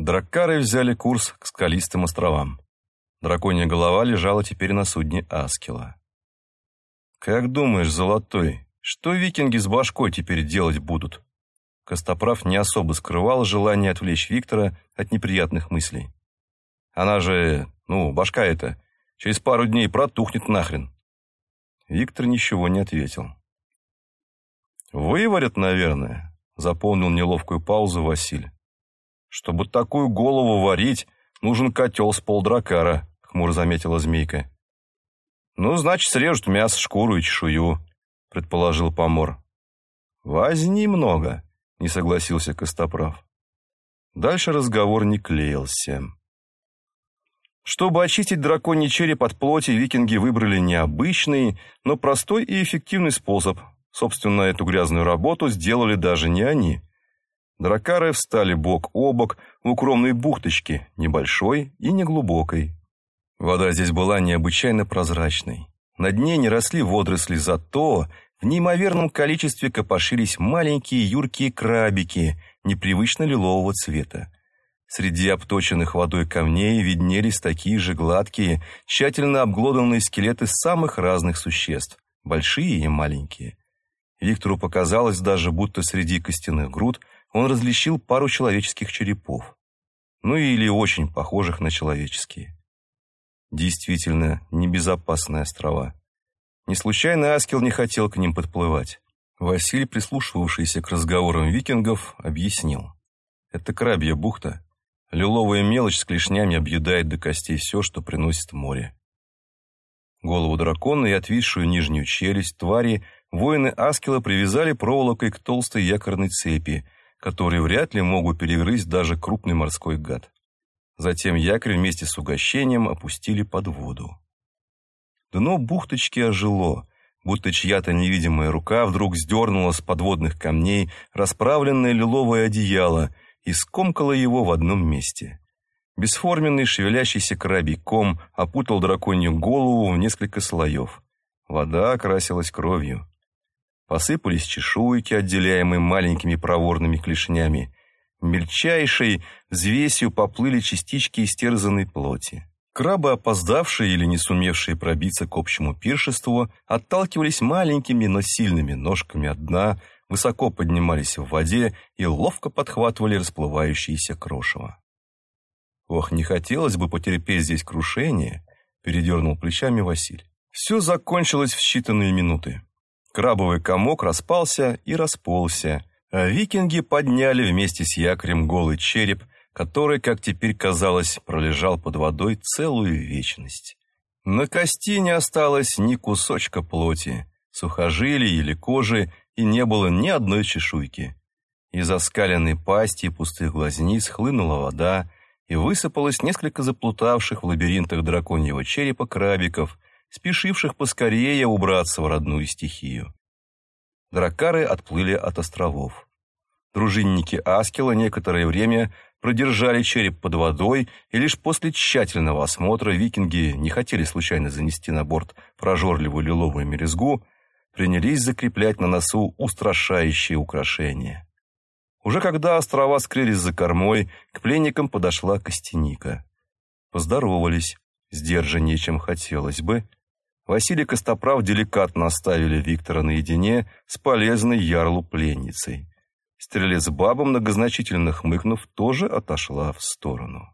Драккары взяли курс к скалистым островам. Драконья голова лежала теперь на судне Аскела. «Как думаешь, Золотой, что викинги с башкой теперь делать будут?» Костоправ не особо скрывал желание отвлечь Виктора от неприятных мыслей. «Она же, ну, башка эта, через пару дней протухнет нахрен». Виктор ничего не ответил. «Выварят, наверное», — заполнил неловкую паузу Василь. «Чтобы такую голову варить, нужен котел с полдракара», — хмуро заметила змейка. «Ну, значит, срежут мясо, шкуру и чешую», — предположил помор. «Возни много», — не согласился Костоправ. Дальше разговор не клеился. Чтобы очистить драконий череп от плоти, викинги выбрали необычный, но простой и эффективный способ. Собственно, эту грязную работу сделали даже не они. Дракары встали бок о бок в укромной бухточке, небольшой и неглубокой. Вода здесь была необычайно прозрачной. На дне не росли водоросли, зато в неимоверном количестве копошились маленькие юркие крабики непривычно лилового цвета. Среди обточенных водой камней виднелись такие же гладкие, тщательно обглоданные скелеты самых разных существ, большие и маленькие. Виктору показалось даже, будто среди костяных груд он различил пару человеческих черепов. Ну или очень похожих на человеческие. Действительно, небезопасные острова. Не случайно Аскел не хотел к ним подплывать. Василий, прислушивавшийся к разговорам викингов, объяснил. Это крабья бухта. Лиловая мелочь с клешнями объедает до костей все, что приносит море. Голову дракона и отвисшую нижнюю челюсть твари воины Аскела привязали проволокой к толстой якорной цепи, которые вряд ли могут перегрызть даже крупный морской гад. Затем якорь вместе с угощением опустили под воду. Дно бухточки ожило, будто чья-то невидимая рука вдруг сдернула с подводных камней расправленное лиловое одеяло и скомкала его в одном месте. Бесформенный шевелящийся крабий ком опутал драконью голову в несколько слоев. Вода окрасилась кровью. Посыпались чешуйки, отделяемые маленькими проворными клешнями, Мельчайшей взвесью поплыли частички истерзанной плоти. Крабы, опоздавшие или не сумевшие пробиться к общему пиршеству, отталкивались маленькими, но сильными ножками от дна, высоко поднимались в воде и ловко подхватывали расплывающиеся крошево. «Ох, не хотелось бы потерпеть здесь крушение», — передернул плечами Василь. Все закончилось в считанные минуты. Крабовый комок распался и расползся, а викинги подняли вместе с якорем голый череп, который, как теперь казалось, пролежал под водой целую вечность. На кости не осталось ни кусочка плоти, сухожилий или кожи, и не было ни одной чешуйки. Из оскаленной пасти и пустых глазниц хлынула вода, и высыпалось несколько заплутавших в лабиринтах драконьего черепа крабиков, спешивших поскорее убраться в родную стихию. Дракары отплыли от островов. Дружинники Аскела некоторое время продержали череп под водой, и лишь после тщательного осмотра викинги не хотели случайно занести на борт прожорливую лиловую мерезгу, принялись закреплять на носу устрашающие украшения. Уже когда острова скрылись за кормой, к пленникам подошла Костяника. Поздоровались, сдержаннее, чем хотелось бы, Василий Костоправ деликатно оставили Виктора наедине с полезной ярлу пленницей. Стрелец баба, многозначительно хмыкнув, тоже отошла в сторону.